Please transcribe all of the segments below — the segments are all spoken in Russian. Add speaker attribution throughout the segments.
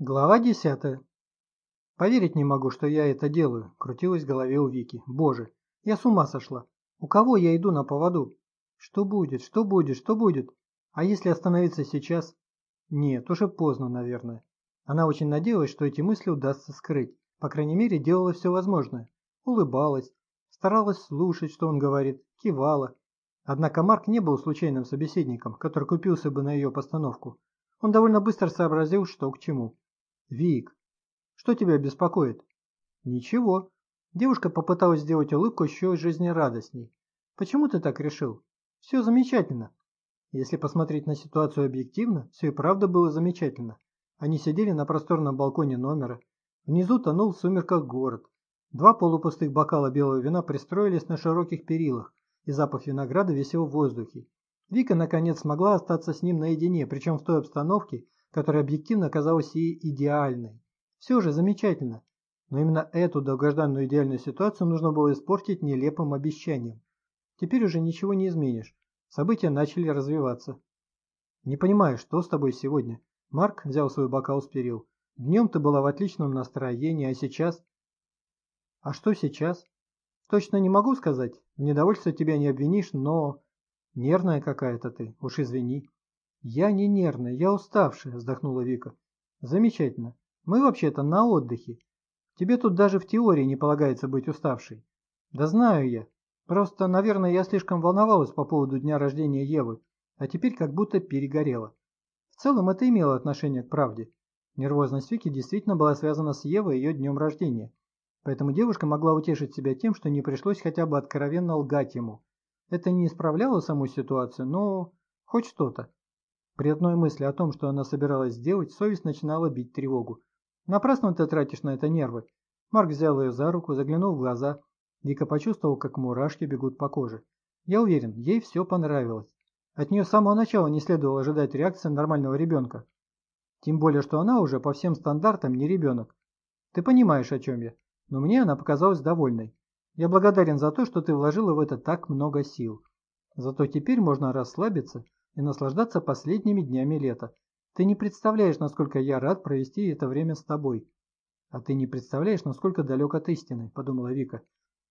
Speaker 1: Глава десятая. Поверить не могу, что я это делаю, крутилась в голове у Вики. Боже, я с ума сошла. У кого я иду на поводу? Что будет, что будет, что будет? А если остановиться сейчас? Нет, уже поздно, наверное. Она очень надеялась, что эти мысли удастся скрыть. По крайней мере, делала все возможное. Улыбалась, старалась слушать, что он говорит, кивала. Однако Марк не был случайным собеседником, который купился бы на ее постановку. Он довольно быстро сообразил, что к чему. «Вик, что тебя беспокоит?» «Ничего». Девушка попыталась сделать улыбку еще жизнерадостней. «Почему ты так решил?» «Все замечательно». Если посмотреть на ситуацию объективно, все и правда было замечательно. Они сидели на просторном балконе номера. Внизу тонул в сумерках город. Два полупустых бокала белого вина пристроились на широких перилах, и запах винограда висел в воздухе. Вика наконец смогла остаться с ним наедине, причем в той обстановке, которая объективно казалась ей идеальной. Все же замечательно. Но именно эту долгожданную идеальную ситуацию нужно было испортить нелепым обещанием. Теперь уже ничего не изменишь. События начали развиваться. «Не понимаю, что с тобой сегодня?» Марк взял свой бокал с перил. «Днем ты была в отличном настроении, а сейчас...» «А что сейчас?» «Точно не могу сказать. В недовольстве тебя не обвинишь, но...» Нервная какая-то ты, уж извини. Я не нервная, я уставшая, вздохнула Вика. Замечательно. Мы вообще-то на отдыхе. Тебе тут даже в теории не полагается быть уставшей. Да знаю я. Просто, наверное, я слишком волновалась по поводу дня рождения Евы, а теперь как будто перегорела. В целом это имело отношение к правде. Нервозность Вики действительно была связана с Евой и ее днем рождения. Поэтому девушка могла утешить себя тем, что не пришлось хотя бы откровенно лгать ему, это не исправляло саму ситуацию, но хоть что-то. При одной мысли о том, что она собиралась сделать, совесть начинала бить тревогу. Напрасно ты тратишь на это нервы. Марк взял ее за руку, заглянул в глаза. Вика почувствовал, как мурашки бегут по коже. Я уверен, ей все понравилось. От нее с самого начала не следовало ожидать реакции нормального ребенка. Тем более, что она уже по всем стандартам не ребенок. Ты понимаешь, о чем я. Но мне она показалась довольной. Я благодарен за то, что ты вложила в это так много сил. Зато теперь можно расслабиться и наслаждаться последними днями лета. Ты не представляешь, насколько я рад провести это время с тобой. А ты не представляешь, насколько далек от истины, подумала Вика.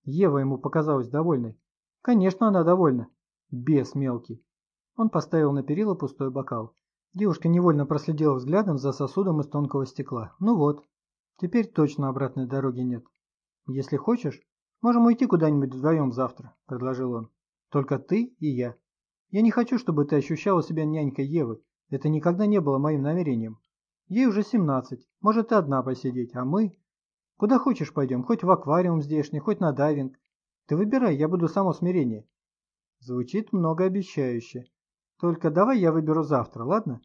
Speaker 1: Ева ему показалась довольной. Конечно, она довольна. Бес мелкий. Он поставил на перила пустой бокал. Девушка невольно проследила взглядом за сосудом из тонкого стекла. Ну вот, теперь точно обратной дороги нет. Если хочешь, «Можем уйти куда-нибудь вдвоем завтра», – предложил он. «Только ты и я. Я не хочу, чтобы ты ощущала себя нянькой Евы. Это никогда не было моим намерением. Ей уже семнадцать. Может, и одна посидеть, а мы...» «Куда хочешь пойдем, хоть в аквариум здешний, хоть на дайвинг. Ты выбирай, я буду само смирение». Звучит многообещающе. Только давай я выберу завтра, ладно?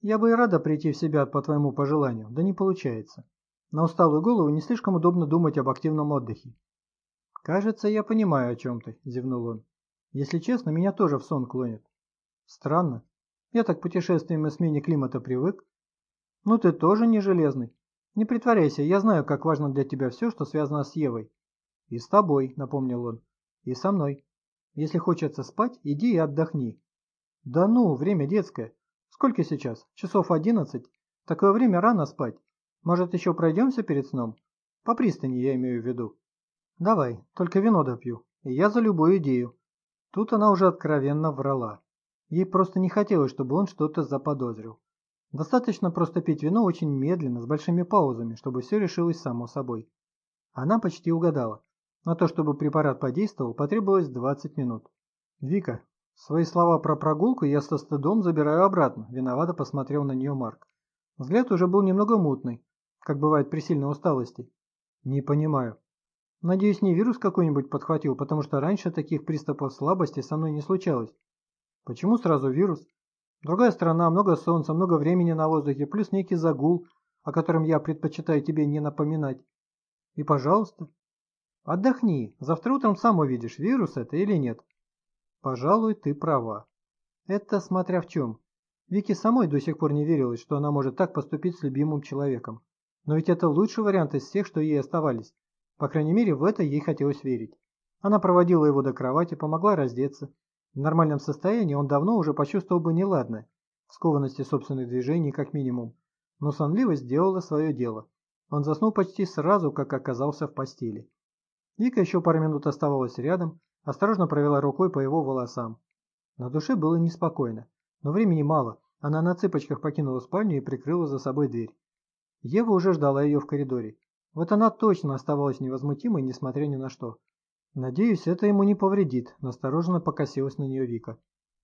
Speaker 1: Я бы и рада прийти в себя по твоему пожеланию, да не получается. На усталую голову не слишком удобно думать об активном отдыхе. «Кажется, я понимаю, о чем ты», – зевнул он. «Если честно, меня тоже в сон клонит». «Странно. Я так путешествием и смене климата привык». «Ну ты тоже не железный. Не притворяйся, я знаю, как важно для тебя все, что связано с Евой». «И с тобой», – напомнил он. «И со мной. Если хочется спать, иди и отдохни». «Да ну, время детское. Сколько сейчас? Часов одиннадцать? Такое время рано спать. Может, еще пройдемся перед сном? По пристани я имею в виду». Давай, только вино допью, и я за любую идею. Тут она уже откровенно врала. Ей просто не хотелось, чтобы он что-то заподозрил. Достаточно просто пить вино очень медленно, с большими паузами, чтобы все решилось само собой. Она почти угадала. На то, чтобы препарат подействовал, потребовалось 20 минут. «Вика, свои слова про прогулку я со стыдом забираю обратно», – виновато посмотрел на нее Марк. Взгляд уже был немного мутный, как бывает при сильной усталости. «Не понимаю. Надеюсь, не вирус какой-нибудь подхватил, потому что раньше таких приступов слабости со мной не случалось. Почему сразу вирус? Другая страна, много солнца, много времени на воздухе, плюс некий загул, о котором я предпочитаю тебе не напоминать. И пожалуйста. Отдохни, завтра утром сам увидишь, вирус это или нет. Пожалуй, ты права. Это смотря в чем. Вики самой до сих пор не верилось, что она может так поступить с любимым человеком. Но ведь это лучший вариант из всех, что ей оставались. По крайней мере, в это ей хотелось верить. Она проводила его до кровати, помогла раздеться. В нормальном состоянии он давно уже почувствовал бы неладное, скованности собственных движений как минимум. но сонливость сделала свое дело. Он заснул почти сразу, как оказался в постели. Вика еще пару минут оставалась рядом, осторожно провела рукой по его волосам. На душе было неспокойно, но времени мало. Она на цыпочках покинула спальню и прикрыла за собой дверь. Ева уже ждала ее в коридоре. Вот она точно оставалась невозмутимой, несмотря ни на что. «Надеюсь, это ему не повредит», – настороженно покосилась на нее Вика.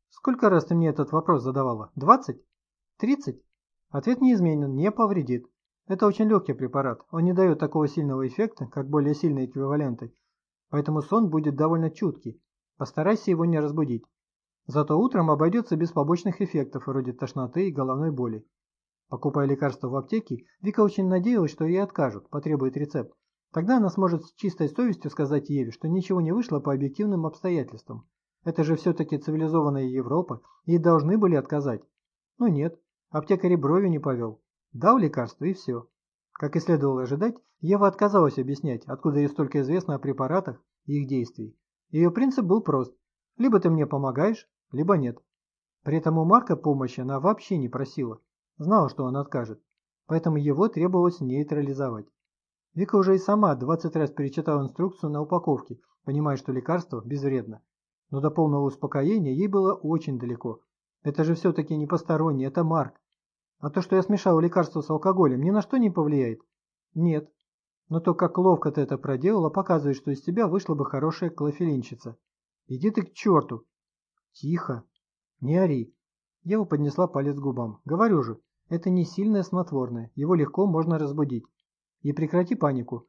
Speaker 1: «Сколько раз ты мне этот вопрос задавала? Двадцать? Тридцать?» Ответ неизменен, не повредит. Это очень легкий препарат, он не дает такого сильного эффекта, как более сильные эквиваленты. Поэтому сон будет довольно чуткий. Постарайся его не разбудить. Зато утром обойдется без побочных эффектов, вроде тошноты и головной боли. Покупая лекарства в аптеке, Вика очень надеялась, что ей откажут, потребует рецепт. Тогда она сможет с чистой совестью сказать Еве, что ничего не вышло по объективным обстоятельствам. Это же все-таки цивилизованная Европа, ей должны были отказать. Но нет, аптекарь брови не повел. Дал лекарство и все. Как и следовало ожидать, Ева отказалась объяснять, откуда ей столько известно о препаратах и их действий. Ее принцип был прост. Либо ты мне помогаешь, либо нет. При этом у Марка помощи она вообще не просила. Знала, что он откажет. Поэтому его требовалось нейтрализовать. Вика уже и сама 20 раз перечитала инструкцию на упаковке, понимая, что лекарство безвредно. Но до полного успокоения ей было очень далеко. Это же все-таки не посторонний, это Марк. А то, что я смешала лекарство с алкоголем, ни на что не повлияет? Нет. Но то, как ловко ты это проделала, показывает, что из тебя вышла бы хорошая клофелинщица. Иди ты к черту. Тихо. Не ори. Ева поднесла палец к губам. Говорю же, это не сильное снотворное, его легко можно разбудить. И прекрати панику.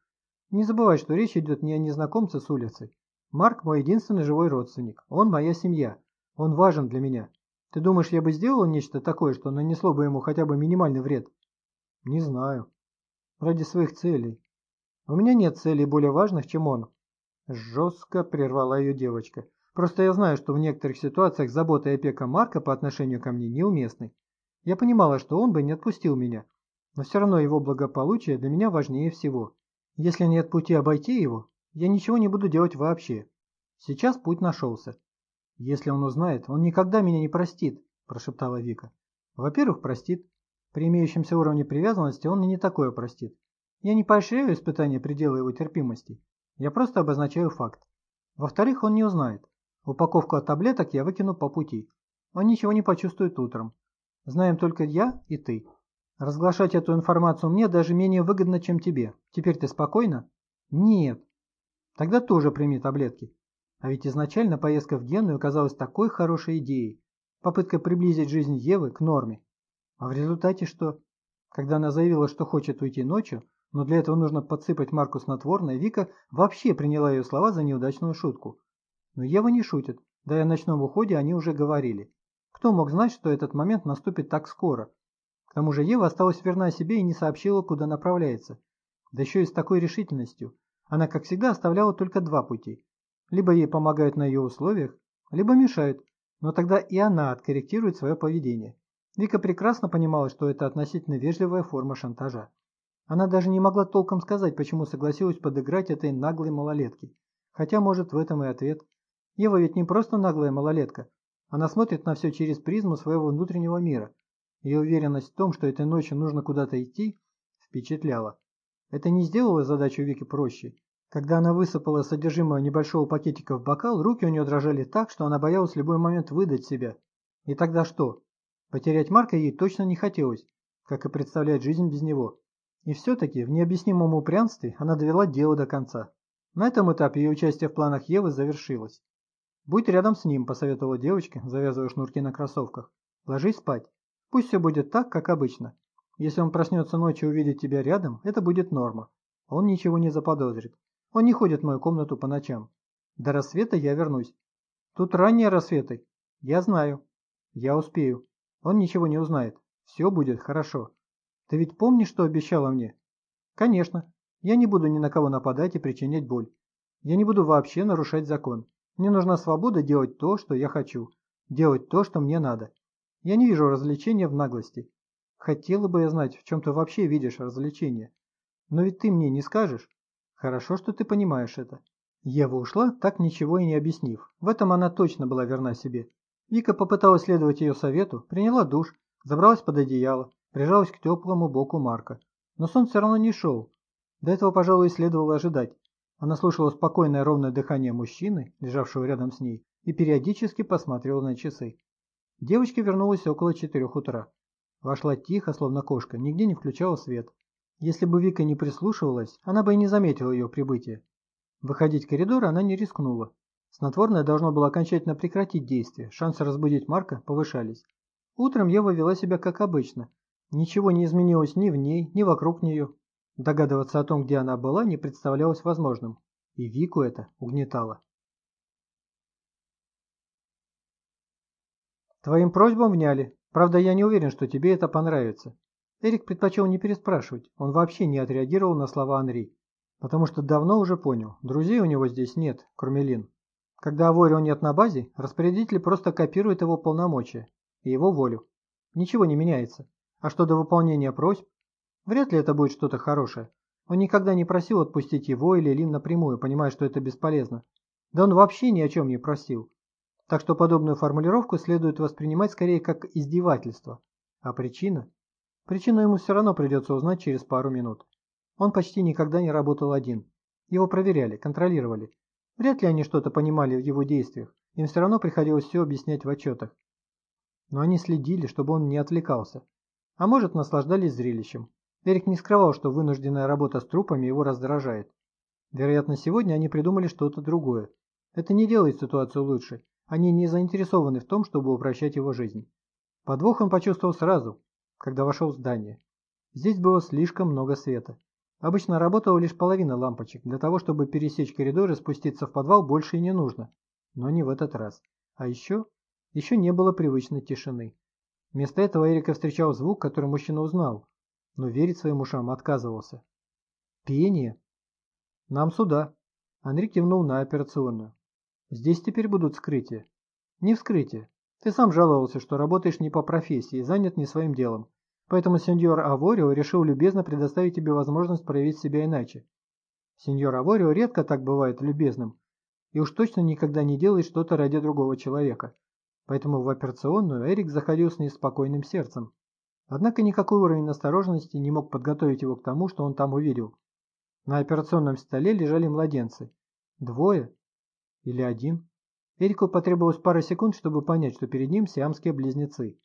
Speaker 1: Не забывай, что речь идет не о незнакомце с улицы. Марк мой единственный живой родственник. Он моя семья. Он важен для меня. Ты думаешь, я бы сделал нечто такое, что нанесло бы ему хотя бы минимальный вред? Не знаю. Ради своих целей. У меня нет целей более важных, чем он. Жестко прервала ее девочка. Просто я знаю, что в некоторых ситуациях забота и опека Марка по отношению ко мне неуместны. Я понимала, что он бы не отпустил меня, но все равно его благополучие для меня важнее всего. Если нет пути обойти его, я ничего не буду делать вообще. Сейчас путь нашелся. Если он узнает, он никогда меня не простит, прошептала Вика. Во-первых, простит. При имеющемся уровне привязанности он и не такое простит. Я не поощряю испытания предела его терпимости. Я просто обозначаю факт. Во-вторых, он не узнает. Упаковку от таблеток я выкину по пути. Он ничего не почувствует утром. Знаем только я и ты. Разглашать эту информацию мне даже менее выгодно, чем тебе. Теперь ты спокойна? Нет. Тогда тоже прими таблетки. А ведь изначально поездка в Генную казалась такой хорошей идеей. Попытка приблизить жизнь Евы к норме. А в результате что? Когда она заявила, что хочет уйти ночью, но для этого нужно подсыпать Марку снотворное, Вика вообще приняла ее слова за неудачную шутку. Но Ева не шутит, да и о ночном уходе они уже говорили. Кто мог знать, что этот момент наступит так скоро? К тому же Ева осталась верна себе и не сообщила, куда направляется. Да еще и с такой решительностью. Она, как всегда, оставляла только два пути. Либо ей помогают на ее условиях, либо мешают, но тогда и она откорректирует свое поведение. Вика прекрасно понимала, что это относительно вежливая форма шантажа. Она даже не могла толком сказать, почему согласилась подыграть этой наглой малолетке. Хотя, может, в этом и ответ. Ева ведь не просто наглая малолетка. Она смотрит на все через призму своего внутреннего мира, ее уверенность в том, что этой ночью нужно куда-то идти, впечатляла. Это не сделало задачу Вики проще. Когда она высыпала содержимое небольшого пакетика в бокал, руки у нее дрожали так, что она боялась в любой момент выдать себя. И тогда что? Потерять Марка ей точно не хотелось, как и представлять жизнь без него. И все-таки в необъяснимом упрямстве она довела дело до конца. На этом этапе ее участие в планах Евы завершилось. «Будь рядом с ним», – посоветовала девочка, завязывая шнурки на кроссовках. «Ложись спать. Пусть все будет так, как обычно. Если он проснется ночью и увидит тебя рядом, это будет норма. Он ничего не заподозрит. Он не ходит в мою комнату по ночам. До рассвета я вернусь. Тут ранние рассветы. Я знаю. Я успею. Он ничего не узнает. Все будет хорошо. Ты ведь помнишь, что обещала мне? Конечно. Я не буду ни на кого нападать и причинять боль. Я не буду вообще нарушать закон. Мне нужна свобода делать то, что я хочу. Делать то, что мне надо. Я не вижу развлечения в наглости. Хотела бы я знать, в чем ты вообще видишь развлечение. Но ведь ты мне не скажешь. Хорошо, что ты понимаешь это. Ева ушла, так ничего и не объяснив. В этом она точно была верна себе. Вика попыталась следовать ее совету, приняла душ, забралась под одеяло, прижалась к теплому боку Марка. Но сон все равно не шел. До этого, пожалуй, следовало ожидать. Она слушала спокойное ровное дыхание мужчины, лежавшего рядом с ней, и периодически посмотрела на часы. Девочка вернулась около четырех утра. Вошла тихо, словно кошка, нигде не включала свет. Если бы Вика не прислушивалась, она бы и не заметила ее прибытия. Выходить в коридор она не рискнула. Снотворное должно было окончательно прекратить действие, шансы разбудить Марка повышались. Утром Ева вела себя как обычно. Ничего не изменилось ни в ней, ни вокруг нее. Догадываться о том, где она была, не представлялось возможным. И Вику это угнетало. Твоим просьбам вняли. Правда, я не уверен, что тебе это понравится. Эрик предпочел не переспрашивать. Он вообще не отреагировал на слова Анри. Потому что давно уже понял, друзей у него здесь нет, кроме Лин. Когда Аворио нет на базе, распорядитель просто копирует его полномочия и его волю. Ничего не меняется. А что до выполнения просьб, вряд ли это будет что-то хорошее. Он никогда не просил отпустить его или Лин напрямую, понимая, что это бесполезно. Да он вообще ни о чем не просил. Так что подобную формулировку следует воспринимать скорее как издевательство. А причина? Причину ему все равно придется узнать через пару минут. Он почти никогда не работал один. Его проверяли, контролировали. Вряд ли они что-то понимали в его действиях. Им все равно приходилось все объяснять в отчетах. Но они следили, чтобы он не отвлекался. А может, наслаждались зрелищем. Эрик не скрывал, что вынужденная работа с трупами его раздражает. Вероятно, сегодня они придумали что-то другое. Это не делает ситуацию лучше, они не заинтересованы в том, чтобы упрощать его жизнь. Подвох он почувствовал сразу, когда вошел в здание. Здесь было слишком много света. Обычно работала лишь половина лампочек. Для того, чтобы пересечь коридор и спуститься в подвал, больше и не нужно. Но не в этот раз. А еще, еще не было привычной тишины. Вместо этого Эрика встречал звук, который мужчина узнал, но верить своим ушам отказывался. Пение. Нам сюда. Анри кивнул на операционную. Здесь теперь будут вскрытия. Не вскрытия. Ты сам жаловался, что работаешь не по профессии занят не своим делом. Поэтому сеньор Аворио решил любезно предоставить тебе возможность проявить себя иначе. Сеньор Аворио редко так бывает любезным, и уж точно никогда не делает что-то ради другого человека. Поэтому в операционную Эрик заходил с неспокойным сердцем. Однако никакой уровень осторожности не мог подготовить его к тому, что он там увидел. На операционном столе лежали младенцы. Двое, или один? Эрику потребовалось пара секунд, чтобы понять, что перед ним сиамские близнецы.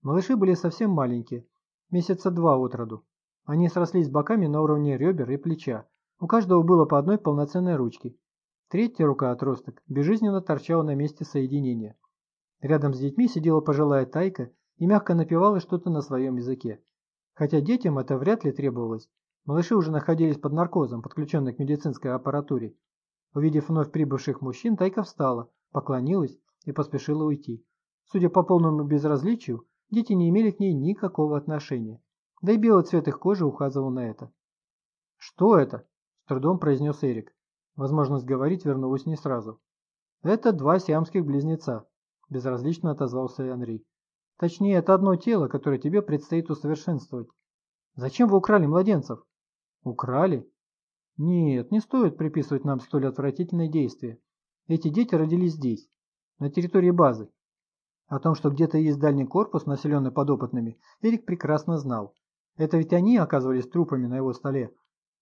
Speaker 1: Малыши были совсем маленькие, месяца два от роду. Они срослись боками на уровне ребер и плеча. У каждого было по одной полноценной ручке. Третья рука отросток безжизненно торчала на месте соединения. Рядом с детьми сидела пожилая тайка и мягко напевала что-то на своем языке. Хотя детям это вряд ли требовалось. Малыши уже находились под наркозом, подключенные к медицинской аппаратуре, Увидев вновь прибывших мужчин, Тайка встала, поклонилась и поспешила уйти. Судя по полному безразличию, дети не имели к ней никакого отношения. Да и белый цвет их кожи указывал на это. «Что это?» – с трудом произнес Эрик. Возможность говорить вернулась не сразу. «Это два сиамских близнеца», – безразлично отозвался Анри. «Точнее, это одно тело, которое тебе предстоит усовершенствовать. Зачем вы украли младенцев?» «Украли? Нет, не стоит приписывать нам столь отвратительные действия. Эти дети родились здесь, на территории базы. О том, что где-то есть дальний корпус, населенный подопытными, Эрик прекрасно знал. Это ведь они оказывались трупами на его столе.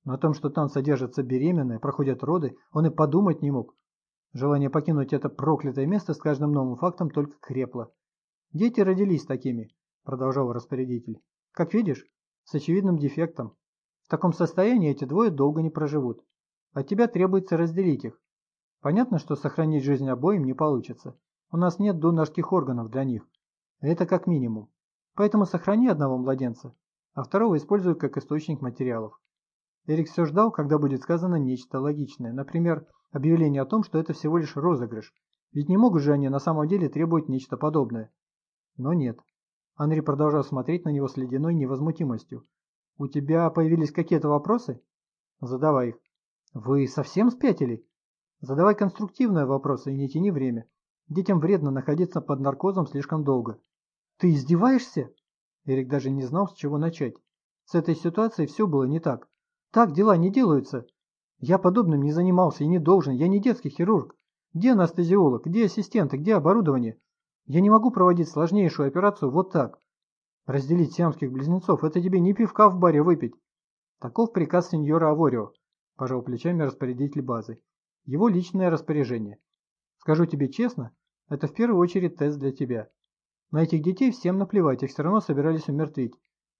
Speaker 1: Но о том, что там содержатся беременные, проходят роды, он и подумать не мог. Желание покинуть это проклятое место с каждым новым фактом только крепло. «Дети родились такими», – продолжал распорядитель. «Как видишь, с очевидным дефектом. В таком состоянии эти двое долго не проживут. От тебя требуется разделить их. Понятно, что сохранить жизнь обоим не получится. У нас нет донорских органов для них. Это как минимум. Поэтому сохрани одного младенца, а второго используй как источник материалов. Эрик все ждал, когда будет сказано нечто логичное. Например, объявление о том, что это всего лишь розыгрыш. Ведь не могут же они на самом деле требовать нечто подобное. Но нет. Анри продолжал смотреть на него с ледяной невозмутимостью. У тебя появились какие-то вопросы? Задавай их. Вы совсем спятили? Задавай конструктивные вопросы и не тяни время. Детям вредно находиться под наркозом слишком долго. Ты издеваешься? Эрик даже не знал, с чего начать. С этой ситуацией все было не так. Так дела не делаются. Я подобным не занимался и не должен. Я не детский хирург. Где анестезиолог? Где ассистенты? Где оборудование? Я не могу проводить сложнейшую операцию вот так. Разделить сиамских близнецов – это тебе не пивка в баре выпить. Таков приказ сеньора Аворио, пожал плечами распорядитель базы. Его личное распоряжение. Скажу тебе честно, это в первую очередь тест для тебя. На этих детей всем наплевать, их все равно собирались умертвить.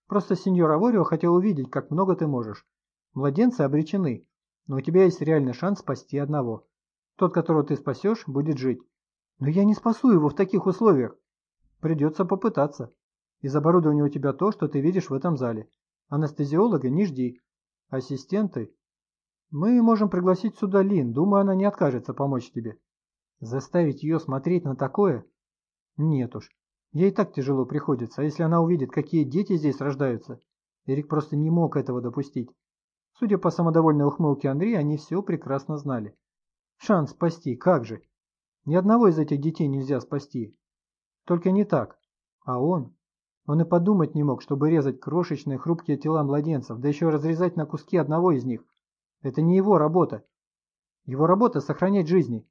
Speaker 1: Просто сеньор Аворио хотел увидеть, как много ты можешь. Младенцы обречены, но у тебя есть реальный шанс спасти одного. Тот, которого ты спасешь, будет жить. Но я не спасу его в таких условиях. Придется попытаться. Из оборудования у тебя то, что ты видишь в этом зале. Анестезиолога не жди. Ассистенты? Мы можем пригласить сюда Лин. Думаю, она не откажется помочь тебе. Заставить ее смотреть на такое? Нет уж. Ей так тяжело приходится, а если она увидит, какие дети здесь рождаются? Эрик просто не мог этого допустить. Судя по самодовольной ухмылке Андрея, они все прекрасно знали. Шанс спасти, как же? Ни одного из этих детей нельзя спасти. Только не так. А он? Он и подумать не мог, чтобы резать крошечные хрупкие тела младенцев, да еще разрезать на куски одного из них. Это не его работа. Его работа – сохранять жизни.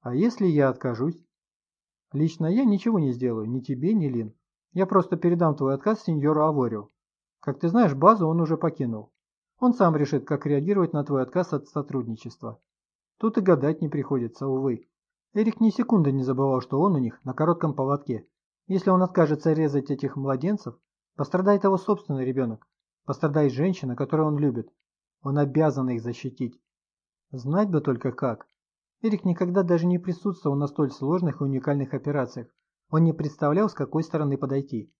Speaker 1: А если я откажусь? Лично я ничего не сделаю, ни тебе, ни Лин. Я просто передам твой отказ сеньору Аворио. Как ты знаешь, базу он уже покинул. Он сам решит, как реагировать на твой отказ от сотрудничества. Тут и гадать не приходится, увы. Эрик ни секунды не забывал, что он у них на коротком поводке. Если он откажется резать этих младенцев, пострадает его собственный ребенок, пострадает женщина, которую он любит. Он обязан их защитить. Знать бы только как. Эрик никогда даже не присутствовал на столь сложных и уникальных операциях. Он не представлял, с какой стороны подойти.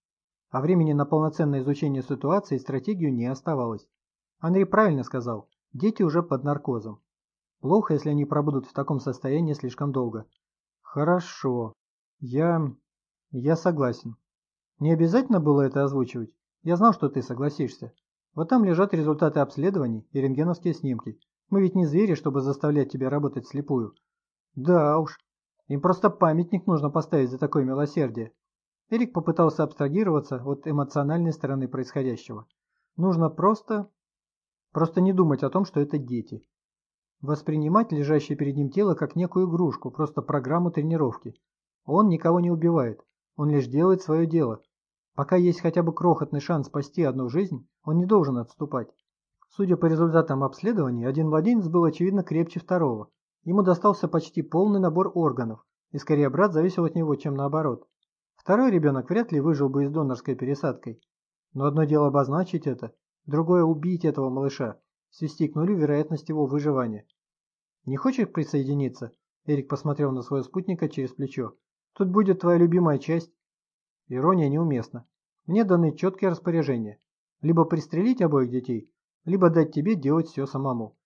Speaker 1: А времени на полноценное изучение ситуации и стратегию не оставалось. Андрей правильно сказал, дети уже под наркозом. Плохо, если они пробудут в таком состоянии слишком долго. Хорошо. Я... я согласен. Не обязательно было это озвучивать. Я знал, что ты согласишься. Вот там лежат результаты обследований и рентгеновские снимки. Мы ведь не звери, чтобы заставлять тебя работать слепую. Да уж. Им просто памятник нужно поставить за такое милосердие. Эрик попытался абстрагироваться от эмоциональной стороны происходящего. Нужно просто... Просто не думать о том, что это дети. Воспринимать лежащее перед ним тело как некую игрушку, просто программу тренировки. Он никого не убивает, он лишь делает свое дело. Пока есть хотя бы крохотный шанс спасти одну жизнь, он не должен отступать. Судя по результатам обследований, один младенец был очевидно крепче второго. Ему достался почти полный набор органов, и скорее брат зависел от него, чем наоборот. Второй ребенок вряд ли выжил бы и с донорской пересадкой. Но одно дело обозначить это, другое убить этого малыша, свести к нулю вероятность его выживания. «Не хочешь присоединиться?» Эрик посмотрел на своего спутника через плечо. «Тут будет твоя любимая часть». Ирония неуместна. Мне даны четкие распоряжения. Либо пристрелить обоих детей, либо дать тебе делать все самому.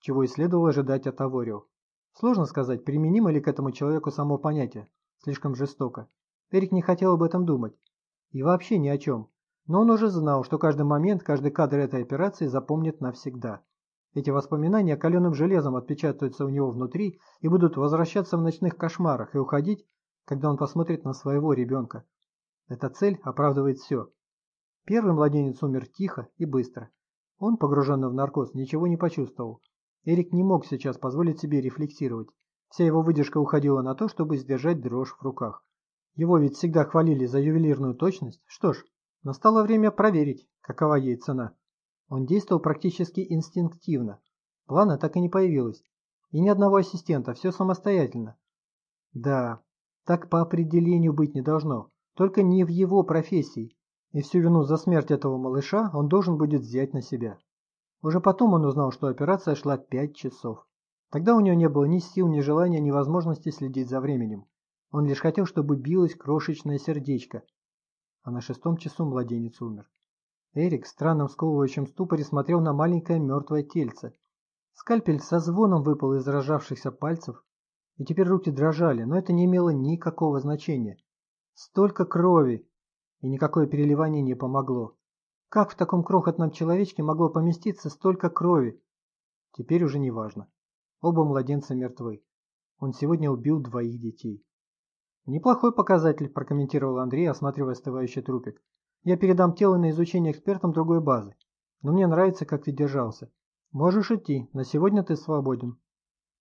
Speaker 1: Чего и следовало ожидать от Аворио. Сложно сказать, применимо ли к этому человеку само понятие. Слишком жестоко. Эрик не хотел об этом думать. И вообще ни о чем. Но он уже знал, что каждый момент, каждый кадр этой операции запомнит навсегда. Эти воспоминания каленым железом отпечатаются у него внутри и будут возвращаться в ночных кошмарах и уходить, когда он посмотрит на своего ребенка. Эта цель оправдывает все. Первый младенец умер тихо и быстро. Он, погруженный в наркоз, ничего не почувствовал. Эрик не мог сейчас позволить себе рефлексировать. Вся его выдержка уходила на то, чтобы сдержать дрожь в руках. Его ведь всегда хвалили за ювелирную точность. Что ж, Настало время проверить, какова ей цена. Он действовал практически инстинктивно. Плана так и не появилось. И ни одного ассистента, все самостоятельно. Да, так по определению быть не должно. Только не в его профессии. И всю вину за смерть этого малыша он должен будет взять на себя. Уже потом он узнал, что операция шла пять часов. Тогда у него не было ни сил, ни желания, ни возможности следить за временем. Он лишь хотел, чтобы билось крошечное сердечко, а на шестом часу младенец умер. Эрик в странном сковывающем ступоре смотрел на маленькое мертвое тельце. Скальпель со звоном выпал из рожавшихся пальцев, и теперь руки дрожали, но это не имело никакого значения. Столько крови, и никакое переливание не помогло. Как в таком крохотном человечке могло поместиться столько крови? Теперь уже не важно. Оба младенца мертвы. Он сегодня убил двоих детей. «Неплохой показатель», – прокомментировал Андрей, осматривая остывающий трупик. «Я передам тело на изучение экспертам другой базы. Но мне нравится, как ты держался. Можешь идти, на сегодня ты свободен».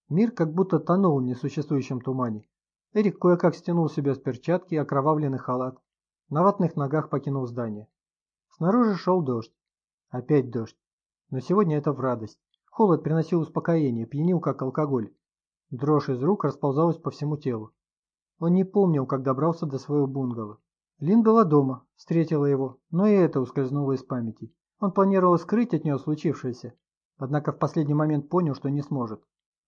Speaker 1: Мир как будто тонул в несуществующем тумане. Эрик кое-как стянул с себя с перчатки окровавленный халат. На ватных ногах покинул здание. Снаружи шел дождь. Опять дождь. Но сегодня это в радость. Холод приносил успокоение, пьянил как алкоголь. Дрожь из рук расползалась по всему телу. Он не помнил, как добрался до своего бунгало. Лин была дома, встретила его, но и это ускользнуло из памяти. Он планировал скрыть от нее случившееся, однако в последний момент понял, что не сможет.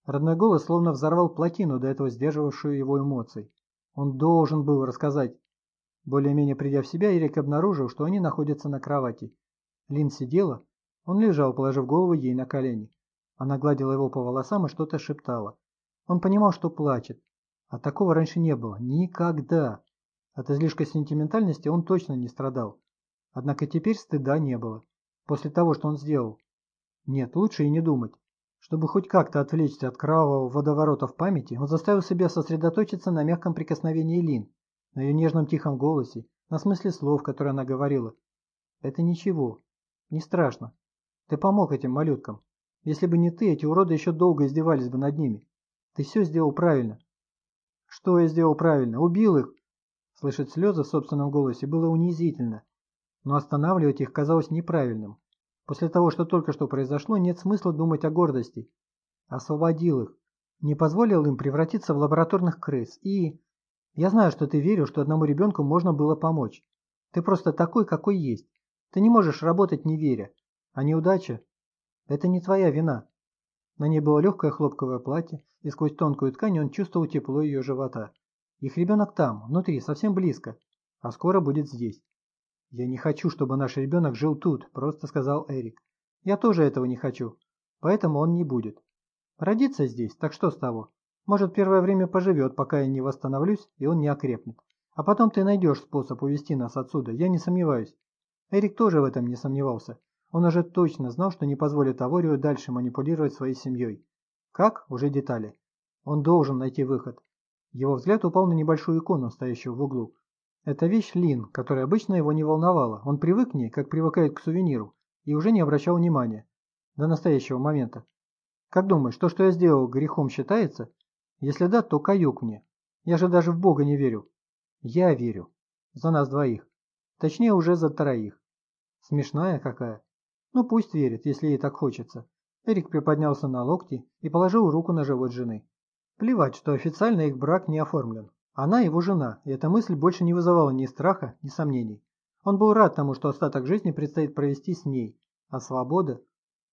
Speaker 1: Родной голос словно взорвал плотину, до этого сдерживавшую его эмоций. Он должен был рассказать. Более-менее придя в себя, Эрик обнаружил, что они находятся на кровати. Лин сидела, он лежал, положив голову ей на колени. Она гладила его по волосам и что-то шептала. Он понимал, что плачет. А такого раньше не было. Никогда. От излишка сентиментальности он точно не страдал. Однако теперь стыда не было. После того, что он сделал. Нет, лучше и не думать. Чтобы хоть как-то отвлечься от кровавого водоворота в памяти, он заставил себя сосредоточиться на мягком прикосновении Лин, на ее нежном тихом голосе, на смысле слов, которые она говорила. Это ничего. Не страшно. Ты помог этим малюткам. Если бы не ты, эти уроды еще долго издевались бы над ними. Ты все сделал правильно. Что я сделал правильно? Убил их. Слышать слезы в собственном голосе было унизительно, но останавливать их казалось неправильным. После того, что только что произошло, нет смысла думать о гордости. Освободил их. Не позволил им превратиться в лабораторных крыс. И... Я знаю, что ты верил, что одному ребенку можно было помочь. Ты просто такой, какой есть. Ты не можешь работать не веря. А неудача – это не твоя вина. На ней было легкое хлопковое платье, и сквозь тонкую ткань он чувствовал тепло ее живота. Их ребенок там, внутри, совсем близко, а скоро будет здесь. «Я не хочу, чтобы наш ребенок жил тут», – просто сказал Эрик. «Я тоже этого не хочу, поэтому он не будет. Родиться здесь, так что с того? Может, первое время поживет, пока я не восстановлюсь, и он не окрепнет. А потом ты найдешь способ увести нас отсюда, я не сомневаюсь». Эрик тоже в этом не сомневался. Он уже точно знал, что не позволит Аворию дальше манипулировать своей семьей. Как? Уже детали. Он должен найти выход. Его взгляд упал на небольшую икону, стоящую в углу. Это вещь Лин, которая обычно его не волновала. Он привык к ней, как привыкает к сувениру, и уже не обращал внимания. До настоящего момента. Как думаешь, то, что я сделал, грехом считается? Если да, то каюк мне. Я же даже в Бога не верю. Я верю. За нас двоих. Точнее, уже за троих. Смешная какая. Ну пусть верит, если ей так хочется. Эрик приподнялся на локти и положил руку на живот жены. Плевать, что официально их брак не оформлен. Она его жена, и эта мысль больше не вызывала ни страха, ни сомнений. Он был рад тому, что остаток жизни предстоит провести с ней. А свобода?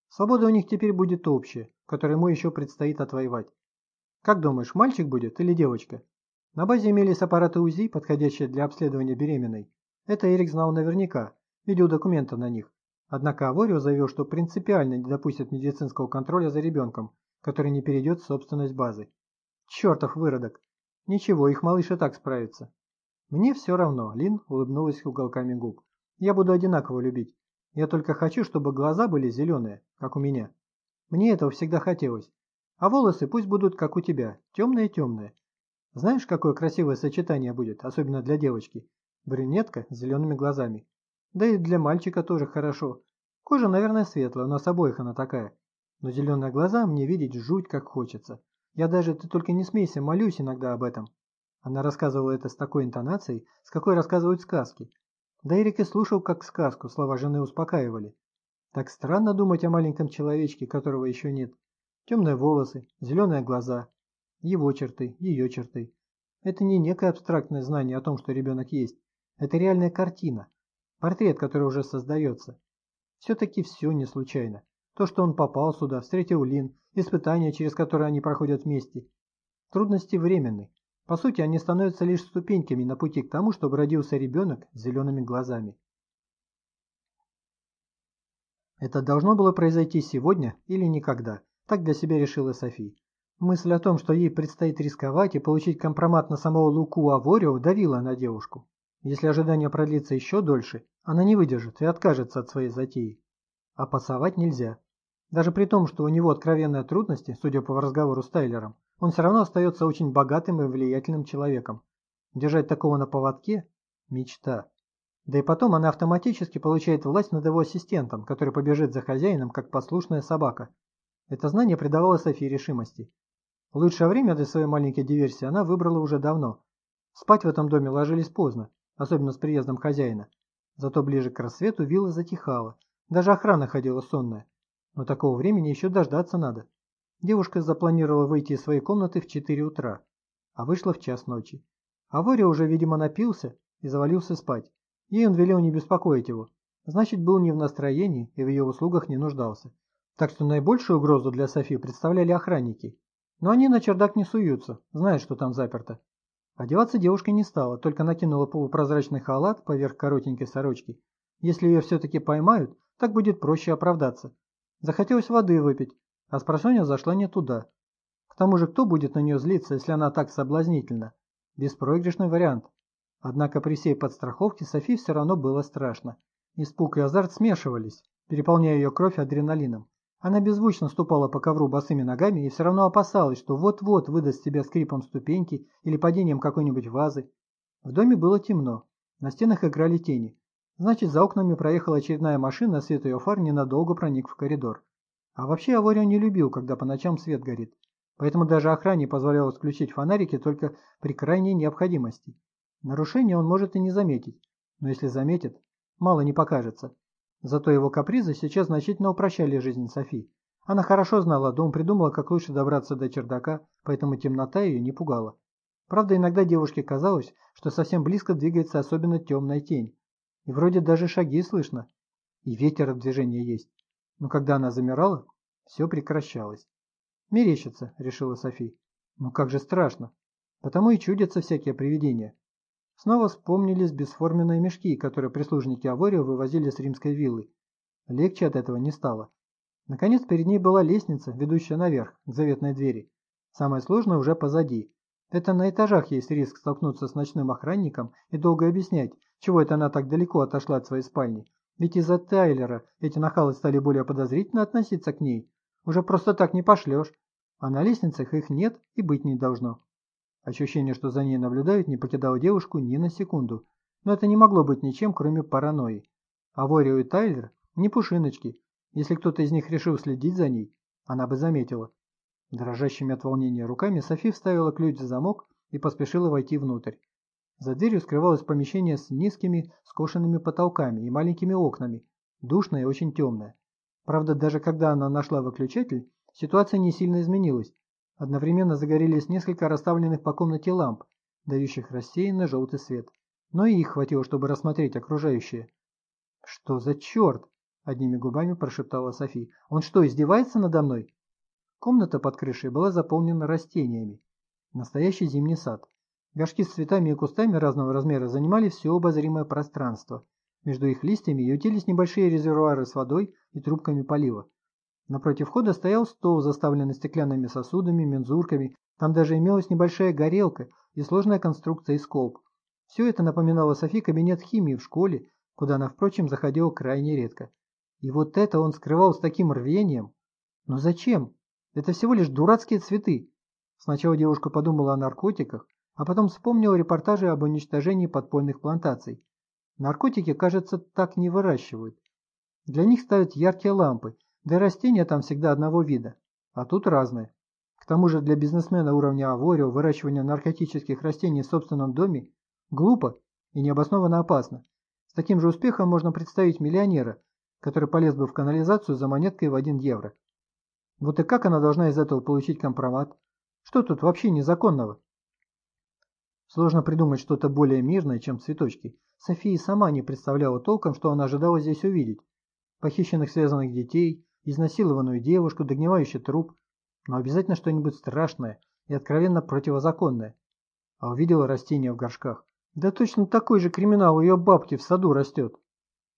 Speaker 1: Свобода у них теперь будет общая, которую ему еще предстоит отвоевать. Как думаешь, мальчик будет или девочка? На базе имелись аппараты УЗИ, подходящие для обследования беременной. Это Эрик знал наверняка, видел документы на них. Однако Аворио заявил, что принципиально не допустит медицинского контроля за ребенком, который не перейдет в собственность базы. Чертов выродок! Ничего, их малыш и так справится. Мне все равно, Лин улыбнулась уголками губ. Я буду одинаково любить. Я только хочу, чтобы глаза были зеленые, как у меня. Мне этого всегда хотелось. А волосы пусть будут, как у тебя, темные-темные. Знаешь, какое красивое сочетание будет, особенно для девочки? Брюнетка с зелеными глазами. Да и для мальчика тоже хорошо. Кожа, наверное, светлая, у нас обоих она такая. Но зеленые глаза мне видеть жуть как хочется. Я даже, ты только не смейся, молюсь иногда об этом. Она рассказывала это с такой интонацией, с какой рассказывают сказки. Да Эрик и слушал как сказку, слова жены успокаивали. Так странно думать о маленьком человечке, которого еще нет. Темные волосы, зеленые глаза. Его черты, ее черты. Это не некое абстрактное знание о том, что ребенок есть. Это реальная картина, Портрет, который уже создается. Все-таки все не случайно. То, что он попал сюда, встретил Лин, испытания, через которые они проходят вместе. Трудности временны. По сути, они становятся лишь ступеньками на пути к тому, чтобы родился ребенок с зелеными глазами. Это должно было произойти сегодня или никогда. Так для себя решила Софи. Мысль о том, что ей предстоит рисковать и получить компромат на самого Луку Аворио, давила на девушку. Если ожидание продлится еще дольше, она не выдержит и откажется от своей затеи. А пасовать нельзя. Даже при том, что у него откровенные трудности, судя по разговору с Тайлером, он все равно остается очень богатым и влиятельным человеком. Держать такого на поводке – мечта. Да и потом она автоматически получает власть над его ассистентом, который побежит за хозяином, как послушная собака. Это знание придавало Софии решимости. Лучшее время для своей маленькой диверсии она выбрала уже давно. Спать в этом доме ложились поздно, особенно с приездом хозяина. Зато ближе к рассвету вилла затихала, даже охрана ходила сонная. Но такого времени еще дождаться надо. Девушка запланировала выйти из своей комнаты в 4 утра, а вышла в час ночи. Авория уже, видимо, напился и завалился спать. Ей он велел не беспокоить его. Значит, был не в настроении и в ее услугах не нуждался. Так что наибольшую угрозу для Софии представляли охранники. Но они на чердак не суются, знают, что там заперто. Одеваться девушка не стала, только накинула полупрозрачный халат поверх коротенькой сорочки. Если ее все-таки поймают, так будет проще оправдаться. Захотелось воды выпить, а спросонья зашла не туда. К тому же, кто будет на нее злиться, если она так соблазнительна? Беспроигрышный вариант. Однако при всей подстраховке Софи все равно было страшно. Испуг и азарт смешивались, переполняя ее кровь адреналином. Она беззвучно ступала по ковру босыми ногами и все равно опасалась, что вот-вот выдаст себя скрипом ступеньки или падением какой-нибудь вазы. В доме было темно, на стенах играли тени. Значит, за окнами проехала очередная машина, а свет ее фар ненадолго проник в коридор. А вообще Аворио не любил, когда по ночам свет горит. Поэтому даже охране позволялось включить фонарики только при крайней необходимости. Нарушение он может и не заметить, но если заметит, мало не покажется. Зато его капризы сейчас значительно упрощали жизнь Софи. Она хорошо знала дом, придумала, как лучше добраться до чердака, поэтому темнота ее не пугала. Правда, иногда девушке казалось, что совсем близко двигается особенно темная тень. И вроде даже шаги слышно. И ветер от движения есть. Но когда она замирала, все прекращалось. «Мерещится», — решила Софи. «Ну как же страшно. Потому и чудятся всякие привидения. Снова вспомнились бесформенные мешки, которые прислужники Аворио вывозили с римской виллы. Легче от этого не стало. Наконец перед ней была лестница, ведущая наверх, к заветной двери. Самое сложное уже позади. Это на этажах есть риск столкнуться с ночным охранником и долго объяснять, чего это она так далеко отошла от своей спальни. Ведь из-за Тайлера эти нахалы стали более подозрительно относиться к ней. Уже просто так не пошлешь. А на лестницах их нет и быть не должно. Ощущение, что за ней наблюдают, не покидало девушку ни на секунду. Но это не могло быть ничем, кроме паранойи. Аворио и Тайлер не пушиночки. Если кто-то из них решил следить за ней, она бы заметила. Дрожащими от волнения руками Софи вставила ключ в замок и поспешила войти внутрь. За дверью скрывалось помещение с низкими скошенными потолками и маленькими окнами, душное и очень темное. Правда, даже когда она нашла выключатель, ситуация не сильно изменилась. Одновременно загорелись несколько расставленных по комнате ламп, дающих рассеянный желтый свет. Но и их хватило, чтобы рассмотреть окружающее. «Что за черт?» – одними губами прошептала Софи. «Он что, издевается надо мной?» Комната под крышей была заполнена растениями. Настоящий зимний сад. Горшки с цветами и кустами разного размера занимали все обозримое пространство. Между их листьями ютились небольшие резервуары с водой и трубками полива. Напротив входа стоял стол, заставленный стеклянными сосудами, мензурками. Там даже имелась небольшая горелка и сложная конструкция из колб. Все это напоминало Софи кабинет химии в школе, куда она, впрочем, заходила крайне редко. И вот это он скрывал с таким рвением. Но зачем? Это всего лишь дурацкие цветы. Сначала девушка подумала о наркотиках, а потом вспомнила репортажи об уничтожении подпольных плантаций. Наркотики, кажется, так не выращивают. Для них ставят яркие лампы, да и растения там всегда одного вида, а тут разные. К тому же для бизнесмена уровня Аворио выращивание наркотических растений в собственном доме глупо и необоснованно опасно. С таким же успехом можно представить миллионера, который полез бы в канализацию за монеткой в 1 евро. Вот и как она должна из этого получить компромат? Что тут вообще незаконного? Сложно придумать что-то более мирное, чем цветочки. София сама не представляла толком, что она ожидала здесь увидеть. Похищенных связанных детей, изнасилованную девушку, догнивающий труп, но обязательно что-нибудь страшное и откровенно противозаконное. А увидела растение в горшках. Да точно такой же криминал у ее бабки в саду растет.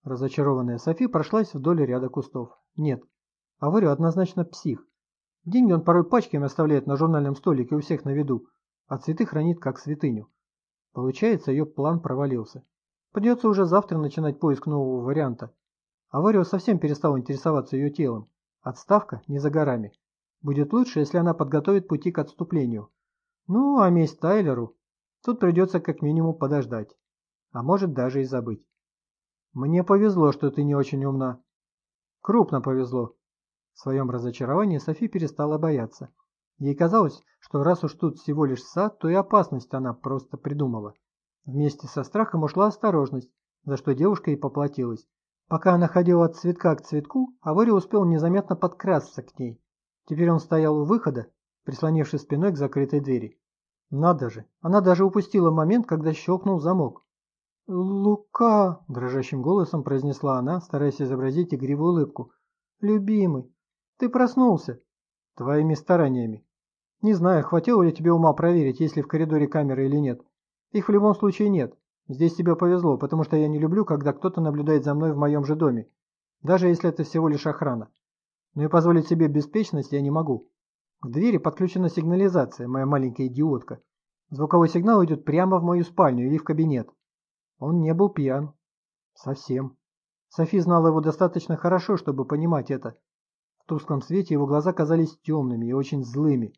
Speaker 1: Разочарованная Софи прошлась вдоль ряда кустов. Нет, Аварию однозначно псих. Деньги он порой пачками оставляет на журнальном столике у всех на виду, а цветы хранит как святыню. Получается, ее план провалился. Придется уже завтра начинать поиск нового варианта. Аварио совсем перестал интересоваться ее телом. Отставка не за горами. Будет лучше, если она подготовит пути к отступлению. Ну, а месть Тайлеру тут придется как минимум подождать. А может даже и забыть. Мне повезло, что ты не очень умна. Крупно повезло. В своем разочаровании Софи перестала бояться. Ей казалось, что раз уж тут всего лишь сад, то и опасность она просто придумала. Вместе со страхом ушла осторожность, за что девушка и поплатилась. Пока она ходила от цветка к цветку, Авори успел незаметно подкрасться к ней. Теперь он стоял у выхода, прислонившись спиной к закрытой двери. Надо же, она даже упустила момент, когда щелкнул замок. «Лука!» – дрожащим голосом произнесла она, стараясь изобразить игривую улыбку. «Любимый, ты проснулся!» «Твоими стараниями. Не знаю, хватило ли тебе ума проверить, есть ли в коридоре камеры или нет. Их в любом случае нет. Здесь тебе повезло, потому что я не люблю, когда кто-то наблюдает за мной в моем же доме, даже если это всего лишь охрана. Но и позволить себе беспечность я не могу. К двери подключена сигнализация, моя маленькая идиотка. Звуковой сигнал идет прямо в мою спальню или в кабинет. Он не был пьян. Совсем. Софи знала его достаточно хорошо, чтобы понимать это. В тусклом свете его глаза казались темными и очень злыми.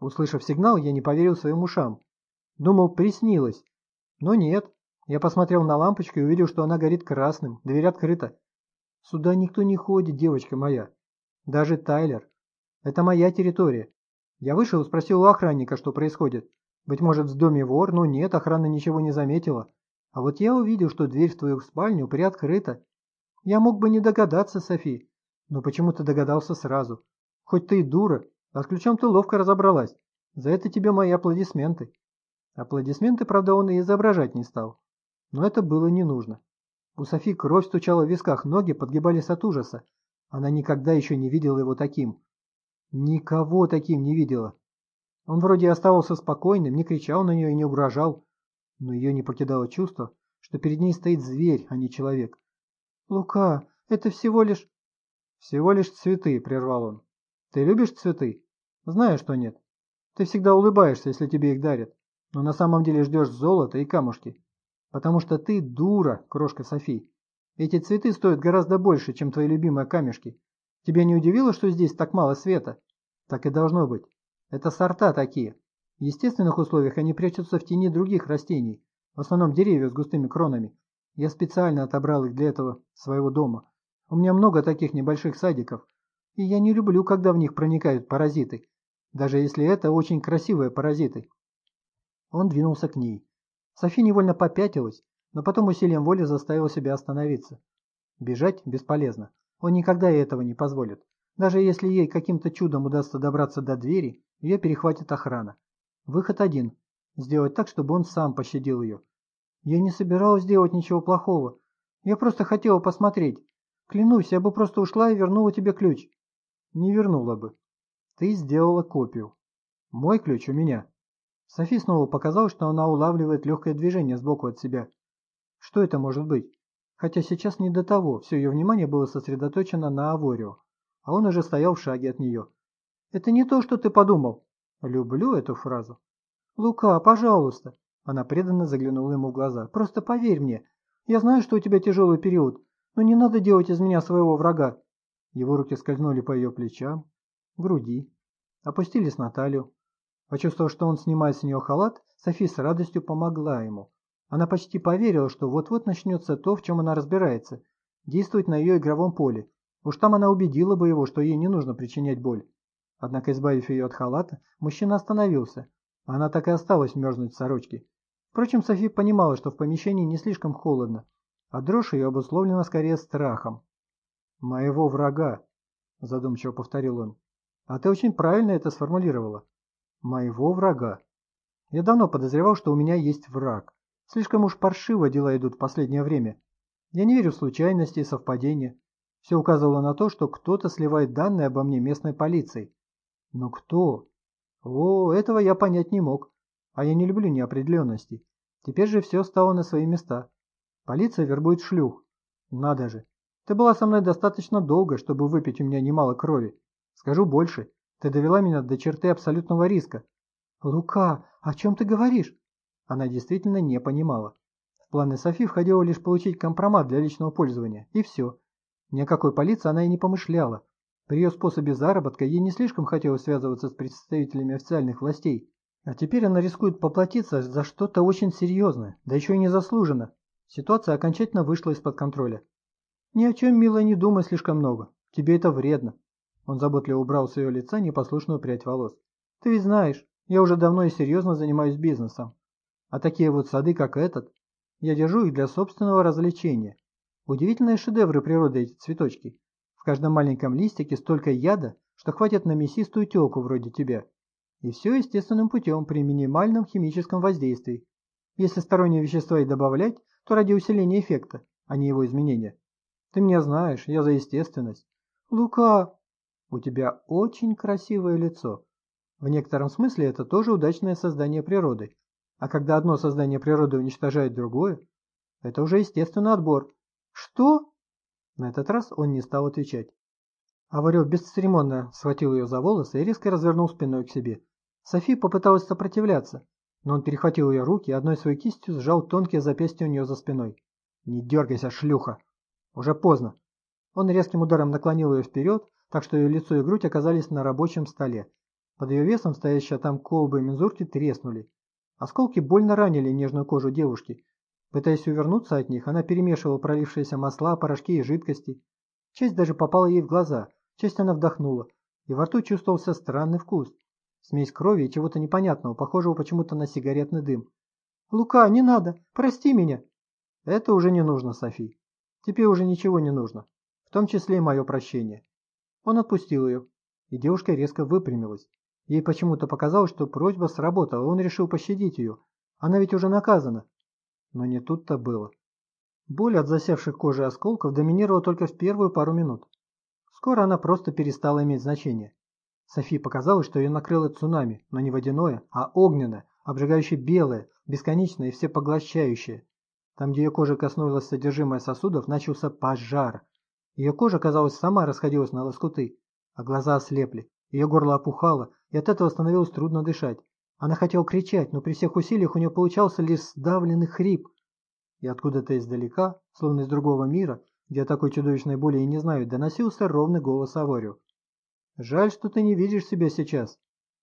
Speaker 1: Услышав сигнал, я не поверил своим ушам. Думал, приснилось. Но нет, я посмотрел на лампочку и увидел, что она горит красным, дверь открыта. Сюда никто не ходит, девочка моя. Даже Тайлер. Это моя территория. Я вышел и спросил у охранника, что происходит. Быть может, в доме вор, но нет, охрана ничего не заметила. А вот я увидел, что дверь в твою спальню приоткрыта. Я мог бы не догадаться, Софи, но почему-то догадался сразу. Хоть ты и дура, а с ключом ты ловко разобралась. За это тебе мои аплодисменты. Аплодисменты, правда, он и изображать не стал но это было не нужно. У Софи кровь стучала в висках, ноги подгибались от ужаса. Она никогда еще не видела его таким. Никого таким не видела. Он вроде оставался спокойным, не кричал на нее и не угрожал, но ее не покидало чувство, что перед ней стоит зверь, а не человек. «Лука, это всего лишь...» «Всего лишь цветы», — прервал он. «Ты любишь цветы?» «Знаю, что нет. Ты всегда улыбаешься, если тебе их дарят, но на самом деле ждешь золота и камушки. Потому что ты дура, крошка Софи. Эти цветы стоят гораздо больше, чем твои любимые камешки. Тебя не удивило, что здесь так мало света? Так и должно быть. Это сорта такие. В естественных условиях они прячутся в тени других растений, в основном деревьев с густыми кронами. Я специально отобрал их для этого своего дома. У меня много таких небольших садиков, и я не люблю, когда в них проникают паразиты, даже если это очень красивые паразиты. Он двинулся к ней. Софи невольно попятилась, но потом усилием воли заставила себя остановиться. Бежать бесполезно. Он никогда ей этого не позволит. Даже если ей каким-то чудом удастся добраться до двери, ее перехватит охрана. Выход один. Сделать так, чтобы он сам пощадил ее. Я не собиралась делать ничего плохого. Я просто хотела посмотреть. Клянусь, я бы просто ушла и вернула тебе ключ. Не вернула бы. Ты сделала копию. Мой ключ у меня. Софи снова показалось, что она улавливает легкое движение сбоку от себя. Что это может быть? Хотя сейчас не до того, все ее внимание было сосредоточено на Аворио, а он уже стоял в шаге от нее. «Это не то, что ты подумал». «Люблю эту фразу». «Лука, пожалуйста». Она преданно заглянула ему в глаза. «Просто поверь мне. Я знаю, что у тебя тяжелый период, но не надо делать из меня своего врага». Его руки скользнули по ее плечам, груди, опустились на талию. Почувствовав, что он снимает с нее халат, Софи с радостью помогла ему. Она почти поверила, что вот-вот начнется то, в чем она разбирается, действовать на ее игровом поле. Уж там она убедила бы его, что ей не нужно причинять боль. Однако, избавив ее от халата, мужчина остановился. Она так и осталась мерзнуть в сорочке. Впрочем, Софи понимала, что в помещении не слишком холодно, а дрожь ее обусловлена скорее страхом. «Моего врага», – задумчиво повторил он. «А ты очень правильно это сформулировала. Моего врага. Я давно подозревал, что у меня есть враг. Слишком уж паршиво дела идут в последнее время. Я не верю в случайности и совпадения. Все указывало на то, что кто-то сливает данные обо мне местной полицией. Но кто? О, этого я понять не мог. А я не люблю неопределенности. Теперь же все стало на свои места. Полиция вербует шлюх. Надо же. Ты была со мной достаточно долго, чтобы выпить у меня немало крови. Скажу больше. Ты довела меня до черты абсолютного риска. Лука, о чем ты говоришь? Она действительно не понимала. В планы Софи входило лишь получить компромат для личного пользования, и все. Ни о какой полиции она и не помышляла. При ее способе заработка ей не слишком хотелось связываться с представителями официальных властей. А теперь она рискует поплатиться за что-то очень серьезное, да еще и незаслуженно. Ситуация окончательно вышла из-под контроля. Ни о чем, милая, не думай слишком много. Тебе это вредно. Он заботливо убрал с ее лица непослушную прядь волос. «Ты ведь знаешь, я уже давно и серьезно занимаюсь бизнесом. А такие вот сады, как этот, я держу их для собственного развлечения. Удивительные шедевры природы эти цветочки. В каждом маленьком листике столько яда, что хватит на мясистую телку вроде тебя. И все естественным путем при минимальном химическом воздействии. Если сторонние вещества и добавлять, то ради усиления эффекта, а не его изменения. Ты меня знаешь, я за естественность. Лука, у тебя очень красивое лицо. В некотором смысле это тоже удачное создание природы. А когда одно создание природы уничтожает другое, это уже естественный отбор. Что? На этот раз он не стал отвечать. Аварев бесцеремонно схватил ее за волосы и резко развернул спиной к себе. Софи попыталась сопротивляться, но он перехватил ее руки и одной своей кистью сжал тонкие запястья у нее за спиной. «Не дергайся, шлюха! Уже поздно!» Он резким ударом наклонил ее вперед, так что ее лицо и грудь оказались на рабочем столе. Под ее весом стоящие там колбы и мензурки треснули. Осколки больно ранили нежную кожу девушки. Пытаясь увернуться от них, она перемешивала пролившиеся масла, порошки и жидкости. Часть даже попала ей в глаза, Часть она вдохнула, и во рту чувствовался странный вкус. Смесь крови и чего-то непонятного, похожего почему-то на сигаретный дым. «Лука, не надо! Прости меня!» «Это уже не нужно, Софи. Тебе уже ничего не нужно, в том числе и мое прощение». Он отпустил ее, и девушка резко выпрямилась. Ей почему-то показалось, что просьба сработала, он решил пощадить ее. Она ведь уже наказана. Но не тут-то было. Боль от засевших кожи осколков доминировала только в первую пару минут. Скоро она просто перестала иметь значение. Софии показалось, что ее накрыло цунами, но не водяное, а огненное, обжигающее белое, бесконечное и всепоглощающее. Там, где ее кожа коснулась содержимое сосудов, начался пожар. Ее кожа, казалось, сама расходилась на лоскуты, а глаза ослепли. Ее горло опухало, и от этого становилось трудно дышать. Она хотела кричать, но при всех усилиях у нее получался лишь сдавленный хрип. И откуда-то издалека, словно из другого мира, где такой чудовищной боли и не знаю, доносился ровный голос Аворю. «Жаль, что ты не видишь себя сейчас,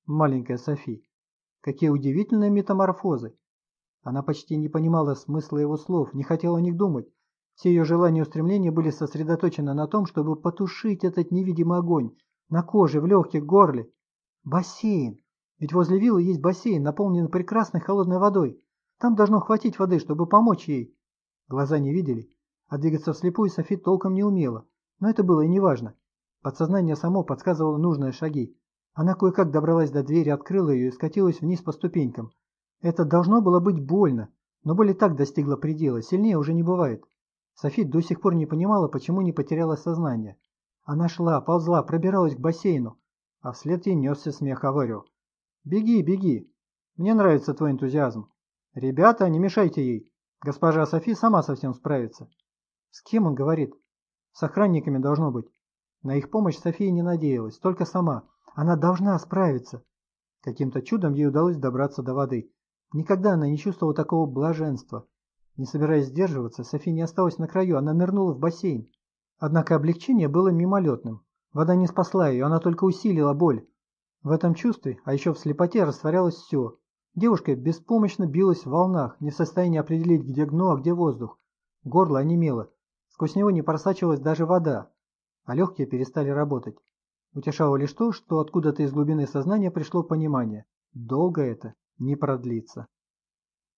Speaker 1: маленькая Софи. Какие удивительные метаморфозы!» Она почти не понимала смысла его слов, не хотела о них думать. Все ее желания и устремления были сосредоточены на том, чтобы потушить этот невидимый огонь на коже, в легких, горле. Бассейн! Ведь возле виллы есть бассейн, наполненный прекрасной холодной водой. Там должно хватить воды, чтобы помочь ей. Глаза не видели, а двигаться вслепую Софи толком не умела, но это было и неважно. Подсознание само подсказывало нужные шаги. Она кое-как добралась до двери, открыла ее и скатилась вниз по ступенькам. Это должно было быть больно, но боль и так достигла предела, сильнее уже не бывает. Софи до сих пор не понимала, почему не потеряла сознание. Она шла, ползла, пробиралась к бассейну, а вслед ей несся смех Аверио. «Беги, беги! Мне нравится твой энтузиазм. Ребята, не мешайте ей. Госпожа Софи сама совсем справится». С кем он говорит? С охранниками должно быть. На их помощь София не надеялась, только сама. Она должна справиться. Каким-то чудом ей удалось добраться до воды. Никогда она не чувствовала такого блаженства. Не собираясь сдерживаться, София не осталась на краю, она нырнула в бассейн. Однако облегчение было мимолетным. Вода не спасла ее, она только усилила боль. В этом чувстве, а еще в слепоте, растворялось все. Девушка беспомощно билась в волнах, не в состоянии определить, где дно, а где воздух. Горло онемело. Сквозь него не просачивалась даже вода, а легкие перестали работать. Утешало лишь то, что откуда-то из глубины сознания пришло понимание. Долго это не продлится.